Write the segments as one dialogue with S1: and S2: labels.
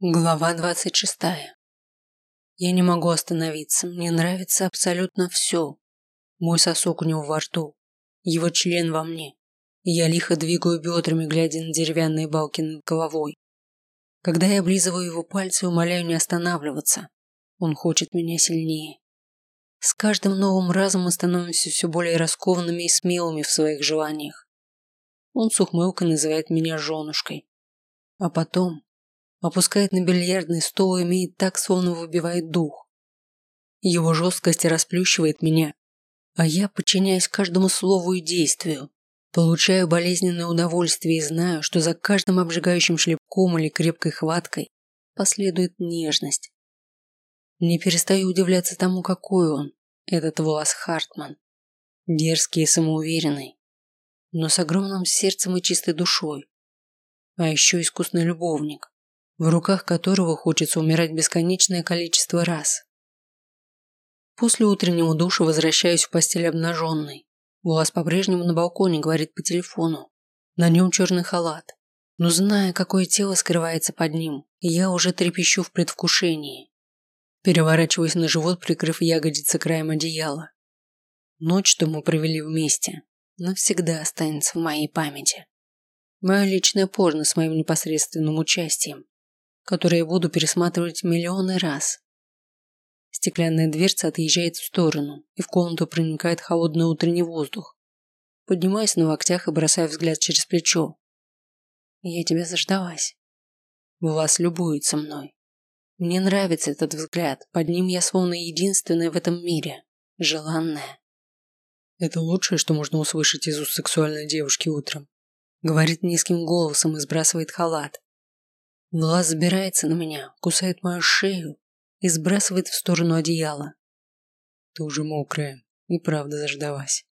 S1: Глава двадцать шестая. Я не могу остановиться, мне нравится абсолютно все. Мой сосок у него во рту, его член во мне. я лихо двигаю бедрами, глядя на деревянные балки над головой. Когда я облизываю его пальцы, умоляю не останавливаться. Он хочет меня сильнее. С каждым новым разом мы становимся все более раскованными и смелыми в своих желаниях. Он с ухмылкой называет меня женушкой. А потом опускает на бильярдный стол и имеет так, словно выбивает дух. Его жесткость расплющивает меня, а я подчиняюсь каждому слову и действию, получаю болезненное удовольствие и знаю, что за каждым обжигающим шлепком или крепкой хваткой последует нежность. Не перестаю удивляться тому, какой он, этот Волос Хартман. Дерзкий и самоуверенный, но с огромным сердцем и чистой душой. А еще искусный любовник, в руках которого хочется умирать бесконечное количество раз. После утреннего душа возвращаюсь в постель обнаженной. Влас по-прежнему на балконе говорит по телефону. На нем черный халат. Но зная, какое тело скрывается под ним, я уже трепещу в предвкушении. Переворачиваюсь на живот, прикрыв ягодицы краем одеяла. Ночь, что мы провели вместе, навсегда останется в моей памяти. Мое личное порно с моим непосредственным участием которые буду пересматривать миллионы раз. Стеклянная дверца отъезжает в сторону, и в комнату проникает холодный утренний воздух. Поднимаюсь на локтях и бросаю взгляд через плечо. Я тебя заждалась. Вас любуется мной. Мне нравится этот взгляд, под ним я словно единственная в этом мире, желанная. Это лучшее, что можно услышать из уст сексуальной девушки утром. Говорит низким голосом и сбрасывает халат. Глаз забирается на меня, кусает мою шею и сбрасывает в сторону одеяла. Ты уже мокрая и правда заждалась.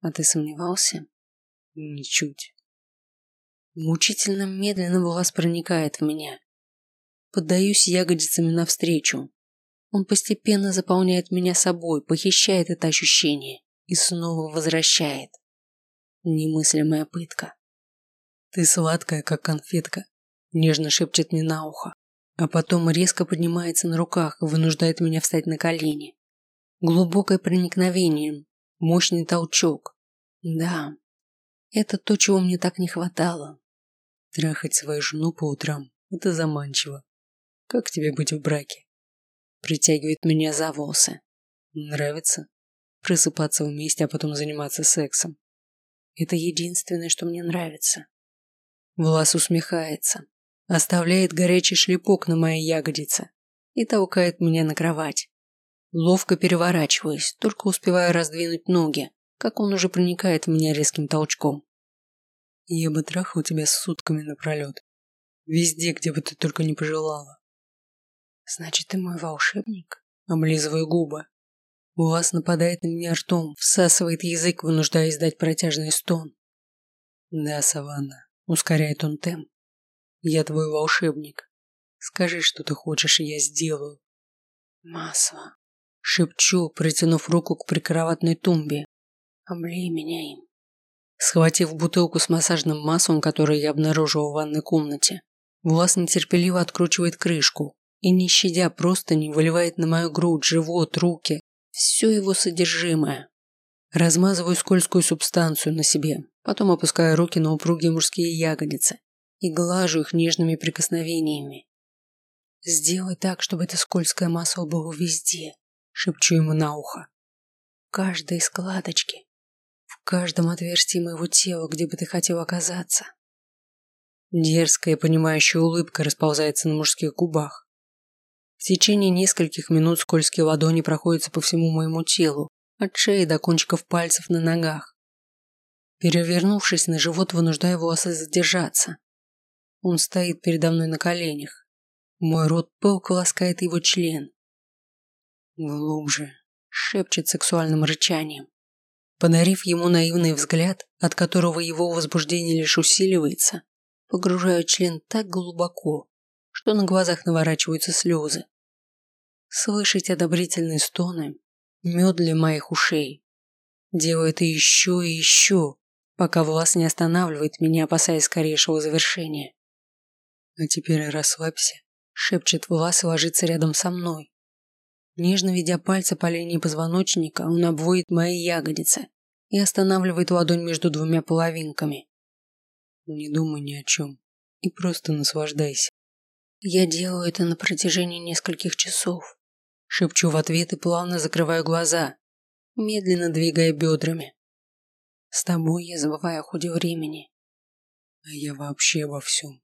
S1: А ты сомневался? Ничуть. Мучительно медленно глаз проникает в меня. Поддаюсь ягодицами навстречу. Он постепенно заполняет меня собой, похищает это ощущение и снова возвращает. Немыслимая пытка. Ты сладкая, как конфетка, Нежно шепчет мне на ухо, а потом резко поднимается на руках и вынуждает меня встать на колени. Глубокое проникновение, мощный толчок. Да, это то, чего мне так не хватало. Трахать свою жену по утрам – это заманчиво. Как тебе быть в браке? Притягивает меня за волосы. Нравится? Просыпаться вместе, а потом заниматься сексом. Это единственное, что мне нравится. Влас усмехается, оставляет горячий шлепок на моей ягодице и толкает меня на кровать. Ловко переворачиваясь, только успеваю раздвинуть ноги, как он уже проникает в меня резким толчком. Я бы трахал тебя сутками напролет. Везде, где бы ты только не пожелала. Значит, ты мой волшебник? Облизываю губы. У вас нападает на меня ртом, всасывает язык, вынуждая издать протяжный стон. Да, Саванна, ускоряет он темп. Я твой волшебник. Скажи, что ты хочешь, и я сделаю. Масло. Шепчу, протянув руку к прикроватной тумбе. Облей меня им. Схватив бутылку с массажным маслом, которую я обнаружил в ванной комнате, Влас нетерпеливо откручивает крышку и, не щадя просто не выливает на мою грудь, живот, руки, все его содержимое. Размазываю скользкую субстанцию на себе, потом опускаю руки на упругие мужские ягодицы и глажу их нежными прикосновениями. «Сделай так, чтобы это скользкое масло было везде», – шепчу ему на ухо. «В каждой складочке, в каждом отверстии моего тела, где бы ты хотел оказаться». Дерзкая, понимающая улыбка расползается на мужских губах. В течение нескольких минут скользкие ладони проходятся по всему моему телу, от шеи до кончиков пальцев на ногах. Перевернувшись на живот, вынуждаю его задержаться. Он стоит передо мной на коленях. Мой рот пылко ласкает его член. Глубже, шепчет сексуальным рычанием. Подарив ему наивный взгляд, от которого его возбуждение лишь усиливается, погружаю член так глубоко, что на глазах наворачиваются слезы. Слышать одобрительные стоны – мед для моих ушей. Делаю это еще и еще, пока власть не останавливает меня, опасаясь скорейшего завершения. А теперь расслабься, шепчет Влас и ложится рядом со мной. Нежно ведя пальцы по линии позвоночника, он обводит мои ягодицы и останавливает ладонь между двумя половинками. Не думай ни о чем и просто наслаждайся. Я делаю это на протяжении нескольких часов. Шепчу в ответ и плавно закрываю глаза, медленно двигая бедрами. С тобой я забываю о ходе времени. А я вообще обо всем.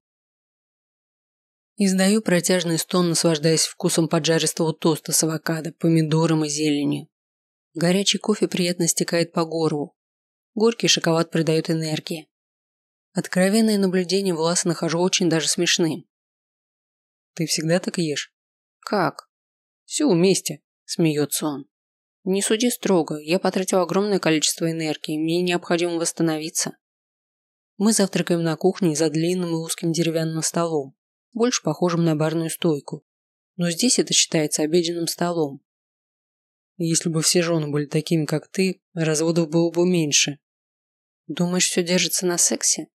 S1: Издаю протяжный стон, наслаждаясь вкусом поджаристого тоста с авокадо, помидором и зеленью. Горячий кофе приятно стекает по горлу. Горький шоколад придает энергии. Откровенное наблюдение Власа нахожу очень даже смешным. Ты всегда так ешь? Как? Все вместе, смеется он. Не суди строго, я потратил огромное количество энергии, мне необходимо восстановиться. Мы завтракаем на кухне за длинным и узким деревянным столом, больше похожим на барную стойку. Но здесь это считается обеденным столом. Если бы все жены были такими, как ты, разводов было бы меньше. Думаешь, все держится на сексе?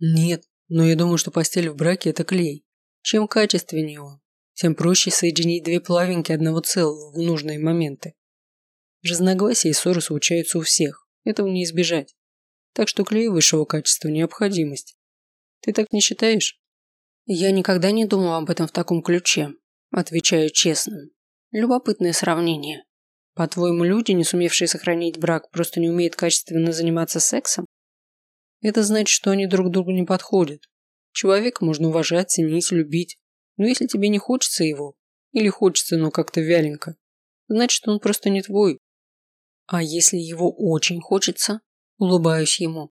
S1: Нет, но я думаю, что постель в браке – это клей. Чем качественнее он, тем проще соединить две половинки одного целого в нужные моменты. Разногласия и ссоры случаются у всех, этого не избежать. Так что клей высшего качества – необходимость. Ты так не считаешь? Я никогда не думал об этом в таком ключе, отвечаю честно. Любопытное сравнение. По-твоему, люди, не сумевшие сохранить брак, просто не умеют качественно заниматься сексом? Это значит, что они друг другу не подходят. Человека можно уважать, ценить, любить. Но если тебе не хочется его, или хочется, но как-то вяленько, значит, он просто не твой. А если его очень хочется, улыбаюсь ему.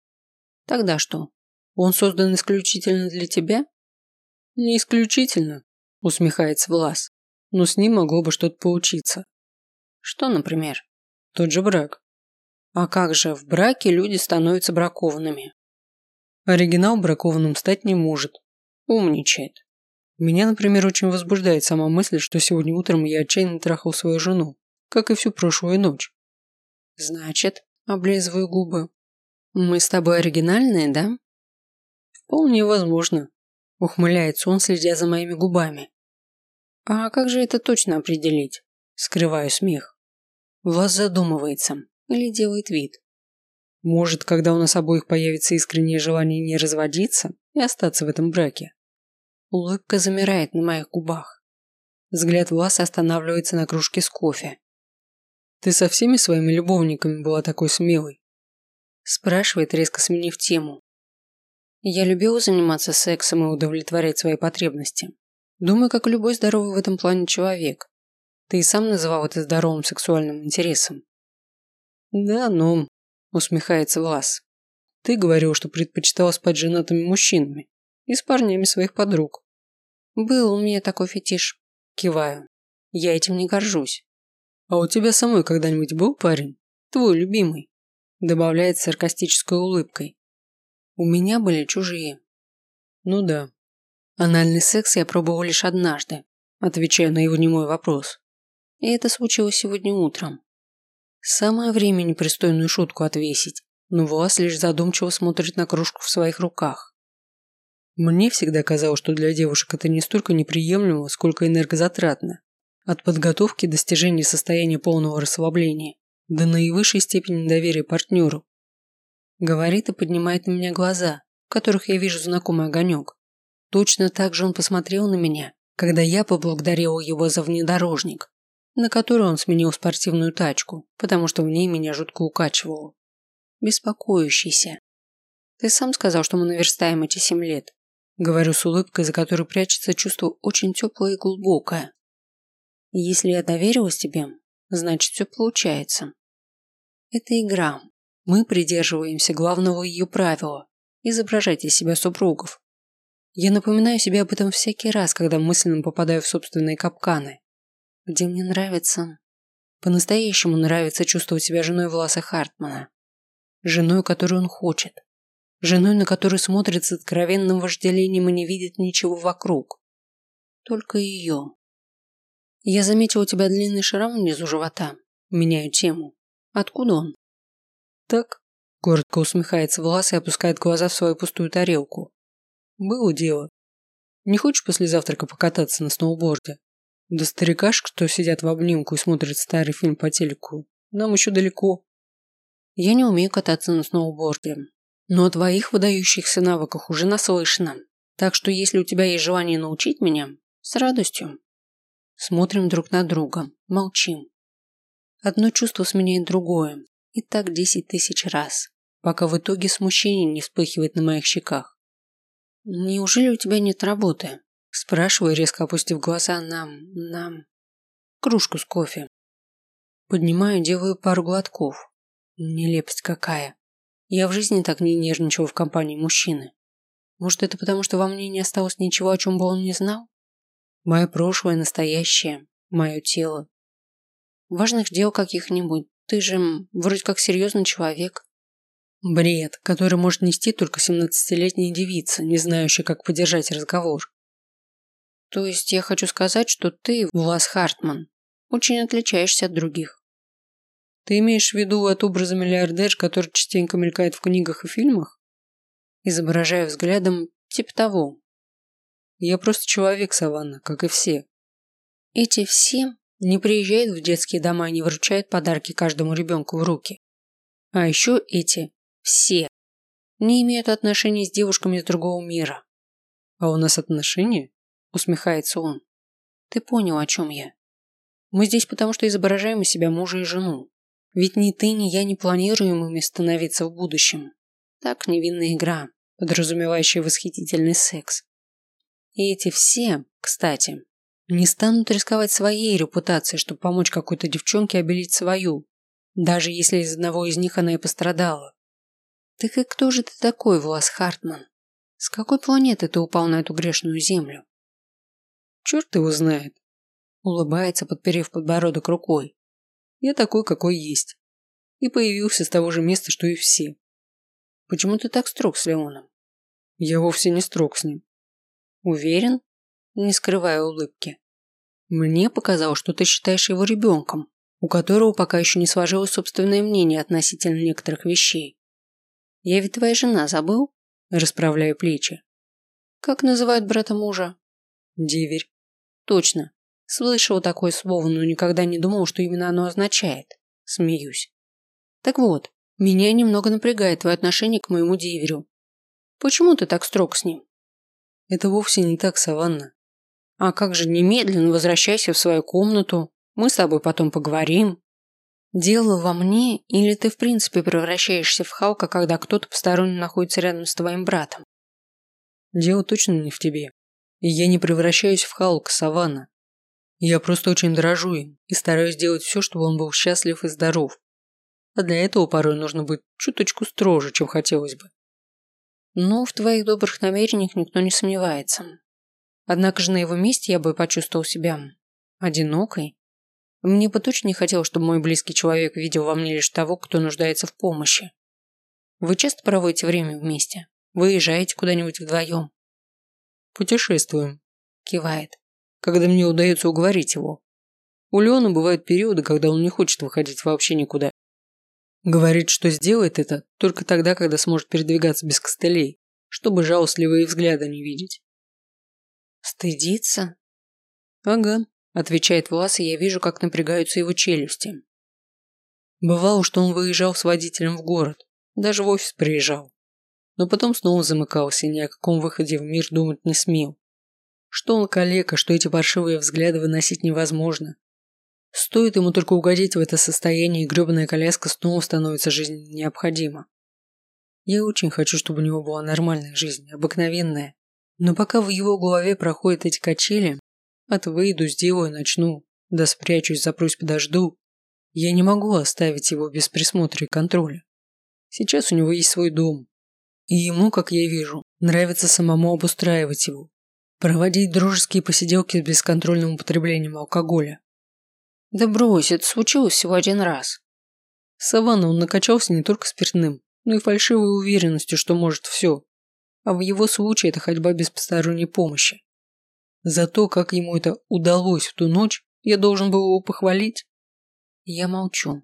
S1: Тогда что? Он создан исключительно для тебя? Не исключительно, усмехается Влас. Но с ним могло бы что-то получиться. Что, например? Тот же брак. А как же в браке люди становятся бракованными? Оригинал бракованным стать не может. Умничает. Меня, например, очень возбуждает сама мысль, что сегодня утром я отчаянно трахал свою жену, как и всю прошлую ночь. Значит, облизываю губы. Мы с тобой оригинальные, да? Вполне возможно. Ухмыляется он, следя за моими губами. А как же это точно определить? Скрываю смех. Влас задумывается или делает вид. Может, когда у нас обоих появится искреннее желание не разводиться и остаться в этом браке. Улыбка замирает на моих губах. Взгляд Власа останавливается на кружке с кофе. Ты со всеми своими любовниками была такой смелой? Спрашивает, резко сменив тему. Я любила заниматься сексом и удовлетворять свои потребности. Думаю, как любой здоровый в этом плане человек. Ты и сам называл это здоровым сексуальным интересом. Да, но... Усмехается Влас. Ты говорил, что предпочитала спать женатыми мужчинами и с парнями своих подруг. Был у меня такой фетиш. Киваю. Я этим не горжусь. «А у тебя самой когда-нибудь был парень? Твой любимый?» Добавляет саркастической улыбкой. «У меня были чужие». «Ну да». Анальный секс я пробовал лишь однажды, отвечая на его немой вопрос. И это случилось сегодня утром. Самое время непристойную шутку отвесить, но Влас лишь задумчиво смотрит на кружку в своих руках. Мне всегда казалось, что для девушек это не столько неприемлемо, сколько энергозатратно. От подготовки достижения состояния полного расслабления до наивысшей степени доверия партнеру. Говорит и поднимает на меня глаза, в которых я вижу знакомый огонек. Точно так же он посмотрел на меня, когда я поблагодарил его за внедорожник, на который он сменил спортивную тачку, потому что в ней меня жутко укачивало. Беспокоящийся. Ты сам сказал, что мы наверстаем эти семь лет. Говорю с улыбкой, за которой прячется чувство очень теплое и глубокое. Если я доверилась тебе, значит все получается. Это игра. Мы придерживаемся главного ее правила – изображать из себя супругов. Я напоминаю себе об этом всякий раз, когда мысленно попадаю в собственные капканы. Где мне нравится... По-настоящему нравится чувствовать себя женой Власа Хартмана. Женой, которую он хочет. Женой, на которую смотрит с откровенным вожделением и не видит ничего вокруг. Только ее. Я заметил у тебя длинный шрам внизу живота. Меняю тему. Откуда он? Так, коротко усмехается Влас и опускает глаза в свою пустую тарелку. Было дело. Не хочешь после завтрака покататься на сноуборде? До старикаш, кто сидят в обнимку и смотрят старый фильм по телеку, нам еще далеко. Я не умею кататься на сноуборде, но о твоих выдающихся навыках уже наслышано. Так что если у тебя есть желание научить меня, с радостью. Смотрим друг на друга, молчим. Одно чувство сменяет другое, и так десять тысяч раз, пока в итоге смущение не вспыхивает на моих щеках. «Неужели у тебя нет работы?» Спрашиваю, резко опустив глаза на... на... кружку с кофе. Поднимаю, делаю пару глотков. Нелепость какая. Я в жизни так не нервничал в компании мужчины. Может, это потому, что во мне не осталось ничего, о чем бы он не знал? Мое прошлое, настоящее, мое тело. Важных дел каких-нибудь. Ты же вроде как серьезный человек. Бред, который может нести только семнадцатилетняя девица, не знающая, как поддержать разговор. То есть я хочу сказать, что ты, Влас Хартман, очень отличаешься от других. Ты имеешь в виду от образа миллиардер, который частенько мелькает в книгах и фильмах? Изображая взглядом типа того. Я просто человек, Саванна, как и все. Эти все не приезжают в детские дома и не вручают подарки каждому ребенку в руки. А еще эти все не имеют отношений с девушками из другого мира. А у нас отношения? Усмехается он. Ты понял, о чем я. Мы здесь потому, что изображаем из себя мужа и жену. Ведь ни ты, ни я не планируем ими становиться в будущем. Так невинная игра, подразумевающая восхитительный секс. И эти все, кстати, не станут рисковать своей репутацией, чтобы помочь какой-то девчонке обелить свою, даже если из одного из них она и пострадала. Так и кто же ты такой, Влас Хартман? С какой планеты ты упал на эту грешную землю? Черт его знает. Улыбается, подперев подбородок рукой. Я такой, какой есть. И появился с того же места, что и все. Почему ты так строг с Леоном? Я вовсе не строг с ним. Уверен? Не скрывая улыбки. Мне показалось, что ты считаешь его ребенком, у которого пока еще не сложилось собственное мнение относительно некоторых вещей. Я ведь твоя жена, забыл? Расправляю плечи. Как называют брата мужа? Деверь. Точно. Слышал такое слово, но никогда не думал, что именно оно означает. Смеюсь. Так вот, меня немного напрягает твое отношение к моему деверю. Почему ты так строг с ним? Это вовсе не так, Саванна. А как же немедленно возвращайся в свою комнату, мы с тобой потом поговорим. Дело во мне, или ты в принципе превращаешься в Халка, когда кто-то посторонний находится рядом с твоим братом? Дело точно не в тебе. И я не превращаюсь в Халка, Саванна. Я просто очень дорожу им и стараюсь сделать все, чтобы он был счастлив и здоров. А для этого порой нужно быть чуточку строже, чем хотелось бы. Но в твоих добрых намерениях никто не сомневается. Однако же на его месте я бы почувствовал себя одинокой. Мне бы точно не хотелось, чтобы мой близкий человек видел во мне лишь того, кто нуждается в помощи. Вы часто проводите время вместе? Выезжаете куда-нибудь вдвоем? Путешествуем, кивает, когда мне удается уговорить его. У Леона бывают периоды, когда он не хочет выходить вообще никуда. Говорит, что сделает это только тогда, когда сможет передвигаться без костылей, чтобы жалостливые взгляды не видеть. Стыдится? Ага, отвечает Влас, и я вижу, как напрягаются его челюсти. Бывало, что он выезжал с водителем в город, даже в офис приезжал но потом снова замыкался и ни о каком выходе в мир думать не смел. Что он калека, что эти паршивые взгляды выносить невозможно. Стоит ему только угодить в это состояние, и гребаная коляска снова становится жизненно необходима. Я очень хочу, чтобы у него была нормальная жизнь, обыкновенная. Но пока в его голове проходят эти качели, от выйду, сделаю, начну, да спрячусь, запрусь, подожду, я не могу оставить его без присмотра и контроля. Сейчас у него есть свой дом, и ему, как я вижу, нравится самому обустраивать его. Проводить дружеские посиделки с бесконтрольным употреблением алкоголя. Да брось, это случилось всего один раз. Саванна он накачался не только спиртным, но и фальшивой уверенностью, что может все. А в его случае это ходьба без посторонней помощи. За то, как ему это удалось в ту ночь, я должен был его похвалить. Я молчу.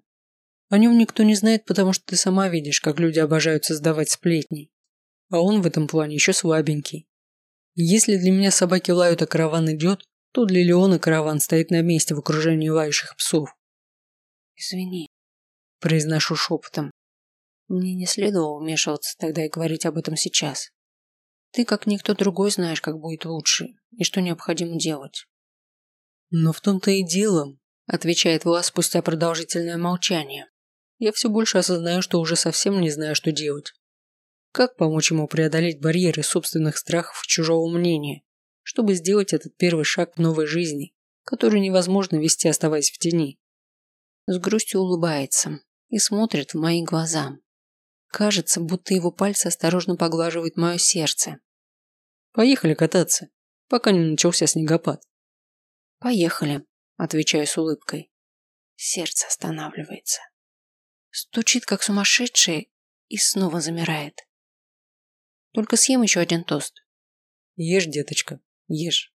S1: О нем никто не знает, потому что ты сама видишь, как люди обожают создавать сплетни а он в этом плане еще слабенький. Если для меня собаки лают, а караван идет, то для Леона караван стоит на месте в окружении лающих псов.
S2: Извини,
S1: Произношу шепотом.
S2: мне не следовало вмешиваться тогда и говорить об этом сейчас. Ты, как никто другой, знаешь, как будет лучше и что необходимо делать.
S1: Но в том-то и дело, отвечает Влас спустя продолжительное молчание. Я все больше осознаю, что уже совсем не знаю, что делать. Как помочь ему преодолеть барьеры собственных страхов и чужого мнения, чтобы сделать этот первый шаг к новой жизни, которую невозможно вести, оставаясь в тени?
S2: С грустью улыбается и смотрит в мои глаза. Кажется, будто его пальцы осторожно поглаживают мое сердце.
S1: Поехали кататься, пока не начался снегопад.
S2: Поехали, отвечаю с улыбкой. Сердце останавливается. Стучит, как сумасшедшее, и снова замирает. Только съем еще один тост.
S1: Ешь, деточка, ешь.